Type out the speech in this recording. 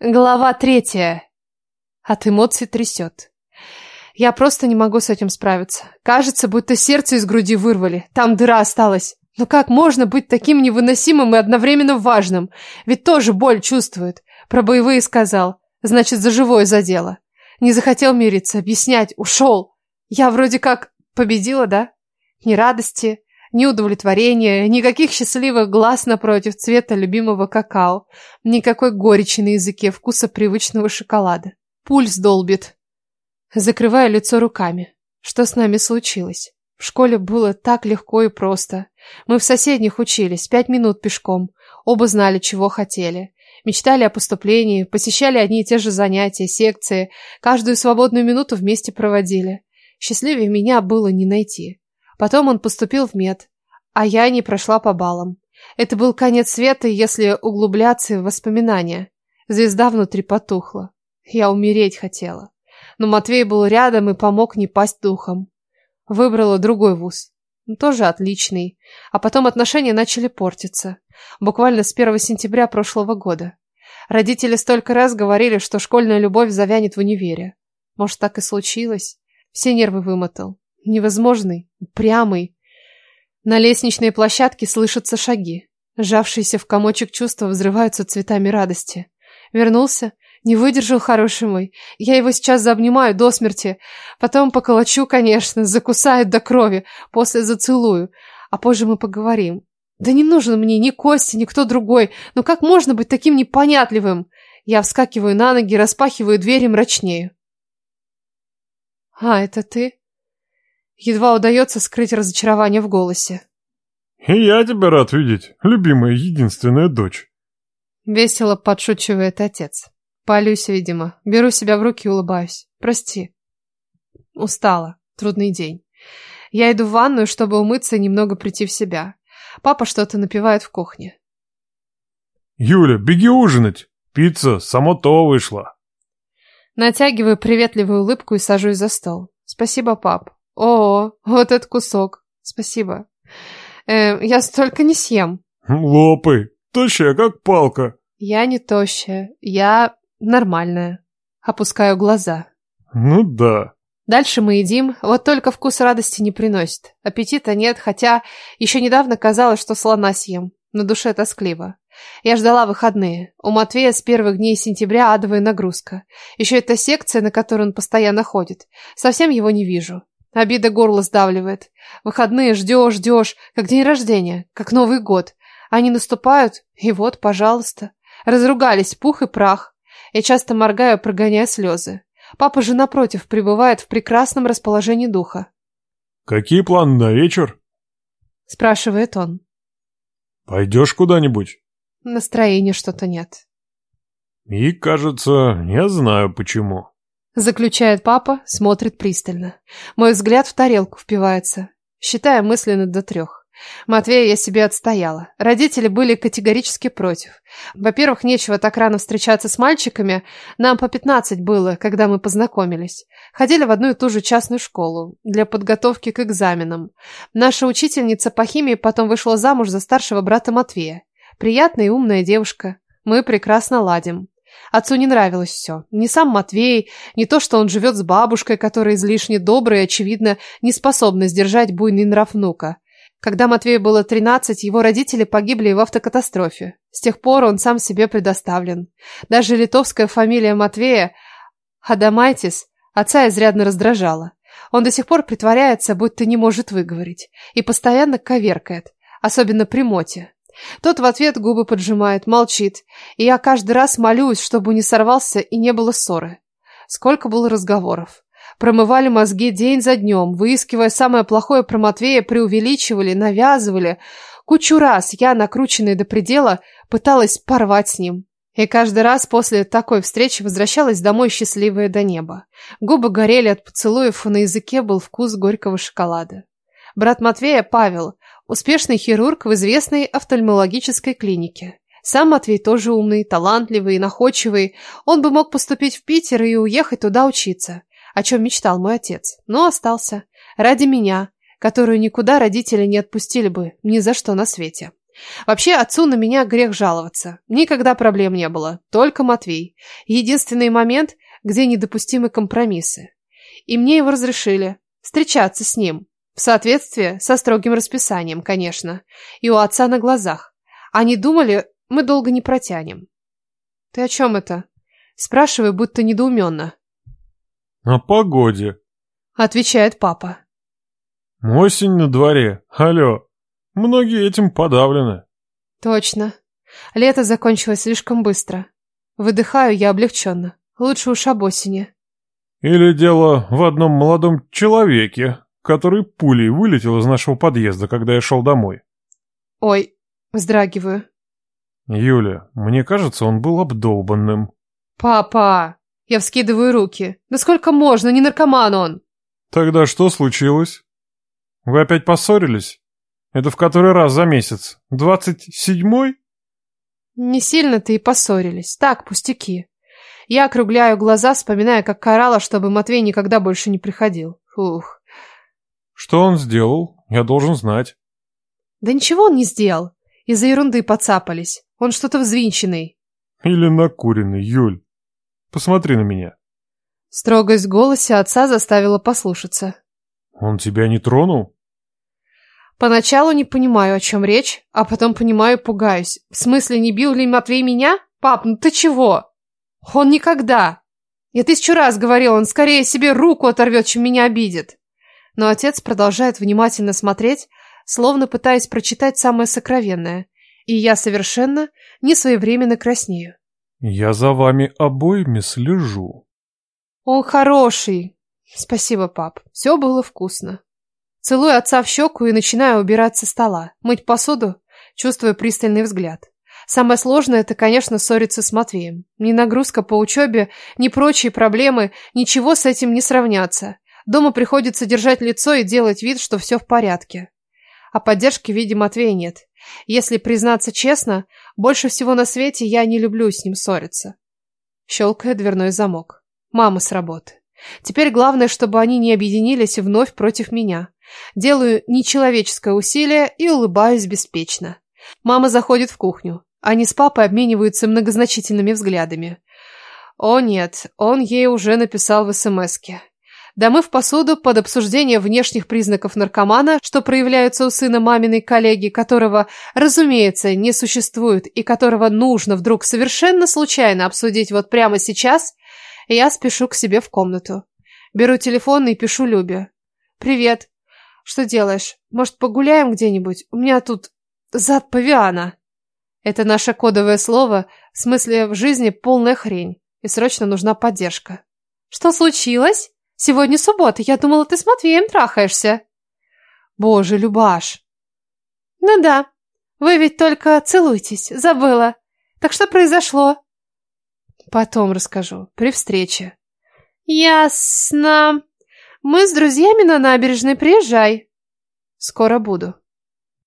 Глава третья. От эмоций трясет. Я просто не могу с этим справиться. Кажется, будто сердце из груди вырвали. Там дыра осталась. Но как можно быть таким невыносимым и одновременно важным? Ведь тоже боль чувствует. Про боевые сказал. Значит, за живое задело. Не захотел мириться, объяснять, ушел. Я вроде как победила, да? Ни радости, ни удовлетворения, никаких счастливых глаз напротив цвета любимого какао, никакой горечи на языке вкуса привычного шоколада. Пульс долбит. Закрываю лицо руками. Что с нами случилось? В школе было так легко и просто. Мы в соседних учились, пять минут пешком. Оба знали, чего хотели. Мечтали о поступлении, посещали одни и те же занятия, секции, каждую свободную минуту вместе проводили. Счастливее меня было не найти. Потом он поступил в мед, а я не прошла по баллам. Это был конец света, если углубляться в воспоминания. Звезда внутри потухла. Я умереть хотела. Но Матвей был рядом и помог не пасть духом. Выбрала другой вуз. Тоже отличный. А потом отношения начали портиться. Буквально с 1 сентября прошлого года. Родители столько раз говорили, что школьная любовь завянет в универе. Может, так и случилось. Все нервы вымотал. Невозможный, упрямый. На лестничной площадке слышатся шаги. Сжавшиеся в комочек чувства взрываются цветами радости. Вернулся, не выдержал хороший мой. Я его сейчас заобнимаю до смерти. Потом поколочу, конечно, закусает до крови. После зацелую. А позже мы поговорим. Да не нужен мне ни Костя, ни кто другой. Но как можно быть таким непонятливым? Я вскакиваю на ноги, распахиваю дверь и мрачнею. А, это ты? Едва удается скрыть разочарование в голосе. «И я тебя рад видеть, любимая единственная дочь». Весело подшучивает отец. Палюсь, видимо. Беру себя в руки и улыбаюсь. Прости. Устала. Трудный день. Я иду в ванную, чтобы умыться и немного прийти в себя. Папа что-то напивает в кухне. «Юля, беги ужинать! Пицца само то вышла!» Натягиваю приветливую улыбку и сажусь за стол. Спасибо, пап. О, вот этот кусок. Спасибо. Э, я столько не съем. Лопай. Тощая, как палка. Я не тощая. Я нормальная. Опускаю глаза. Ну да. Дальше мы едим, вот только вкус радости не приносит. Аппетита нет, хотя еще недавно казалось, что слона съем. На душе тоскливо. Я ждала выходные. У Матвея с первых дней сентября адовая нагрузка. Еще эта секция, на которой он постоянно ходит. Совсем его не вижу. Обида горло сдавливает. Выходные ждешь, ждешь, как день рождения, как Новый год. Они наступают, и вот, пожалуйста. Разругались пух и прах. Я часто моргаю, прогоняя слезы. Папа же, напротив, пребывает в прекрасном расположении духа. «Какие планы на вечер?» Спрашивает он. «Пойдешь куда-нибудь?» Настроения что-то нет. «И, кажется, я знаю почему». Заключает папа, смотрит пристально. Мой взгляд в тарелку впивается. Считаю мысленно до трех. Матвея я себе отстояла. Родители были категорически против. Во-первых, нечего так рано встречаться с мальчиками. Нам по пятнадцать было, когда мы познакомились. Ходили в одну и ту же частную школу для подготовки к экзаменам. Наша учительница по химии потом вышла замуж за старшего брата Матвея. Приятная и умная девушка. Мы прекрасно ладим. Отцу не нравилось все. Ни сам Матвей, ни то, что он живет с бабушкой, которая излишне добрая и, очевидно, не способна сдержать буйный нрав внука. Когда Матвею было 13, его родители погибли в автокатастрофе. С тех пор он сам себе предоставлен. Даже литовская фамилия Матвея, Адамайтис, отца изрядно раздражала. Он до сих пор притворяется, будто не может выговорить, и постоянно коверкает, особенно при Моте. Тот в ответ губы поджимает, молчит, и я каждый раз молюсь, чтобы не сорвался и не было ссоры. Сколько было разговоров. Промывали мозги день за днем, выискивая самое плохое про Матвея, преувеличивали, навязывали. Кучу раз я, накрученная до предела, пыталась порвать с ним. И каждый раз после такой встречи возвращалась домой счастливая до неба. Губы горели от поцелуев, и на языке был вкус горького шоколада. Брат Матвея, Павел, Успешный хирург в известной офтальмологической клинике. Сам Матвей тоже умный, талантливый и находчивый. Он бы мог поступить в Питер и уехать туда учиться, о чем мечтал мой отец. Но остался. Ради меня, которую никуда родители не отпустили бы, ни за что на свете. Вообще, отцу на меня грех жаловаться. Никогда проблем не было. Только Матвей. Единственный момент, где недопустимы компромиссы. И мне его разрешили. Встречаться с ним. В соответствии со строгим расписанием, конечно. И у отца на глазах. Они думали, мы долго не протянем. Ты о чем это? Спрашиваю, будто недоуменно. О погоде. Отвечает папа. Осень на дворе. Алло. Многие этим подавлены. Точно. Лето закончилось слишком быстро. Выдыхаю я облегченно. Лучше уж об осени. Или дело в одном молодом человеке, который пулей вылетел из нашего подъезда, когда я шел домой. Ой, вздрагиваю. Юля, мне кажется, он был обдолбанным. Папа! Я вскидываю руки. Да сколько можно, не наркоман он. Тогда что случилось? Вы опять поссорились? Это в который раз за месяц? Двадцать седьмой? Не сильно-то и поссорились. Так, пустяки. Я округляю глаза, вспоминая, как карала, чтобы Матвей никогда больше не приходил. Фух. Что он сделал? Я должен знать. Да ничего он не сделал. Из-за ерунды подцапались. Он что-то взвинченный. Или накуренный, Юль. Посмотри на меня. Строгость в голосе отца заставила послушаться. Он тебя не тронул? Поначалу не понимаю, о чем речь, а потом понимаю, пугаюсь. В смысле, не бил ли Матвей меня? Пап, ну ты чего? Он никогда. Я тысячу раз говорил, он скорее себе руку оторвет, чем меня обидит. Но отец продолжает внимательно смотреть, словно пытаясь прочитать самое сокровенное. И я совершенно не своевременно краснею. Я за вами обоими слежу. Он хороший. Спасибо, пап. Все было вкусно. Целую отца в щеку и начинаю убирать со стола. Мыть посуду, чувствуя пристальный взгляд. Самое сложное – это, конечно, ссориться с Матвеем. Ни нагрузка по учебе, ни прочие проблемы, ничего с этим не сравнятся. Дома приходится держать лицо и делать вид, что все в порядке. А поддержки в виде Матвея нет. Если признаться честно, больше всего на свете я не люблю с ним ссориться. Щелкает дверной замок. Мама с работы. Теперь главное, чтобы они не объединились вновь против меня. Делаю нечеловеческое усилие и улыбаюсь беспечно. Мама заходит в кухню. Они с папой обмениваются многозначительными взглядами. О нет, он ей уже написал в СМСке. Домыв посуду под обсуждение внешних признаков наркомана, что проявляются у сына маминой коллеги, которого, разумеется, не существует и которого нужно вдруг совершенно случайно обсудить вот прямо сейчас, я спешу к себе в комнату. Беру телефон и пишу Любе. «Привет. Что делаешь? Может, погуляем где-нибудь? У меня тут зад павиана». Это наше кодовое слово, в смысле в жизни полная хрень, и срочно нужна поддержка. Что случилось? Сегодня суббота, я думала, ты с Матвеем трахаешься. Боже, Любаш. Ну да, вы ведь только целуетесь, забыла. Так что произошло? Потом расскажу, при встрече. Ясно. Мы с друзьями на набережной, приезжай. Скоро буду.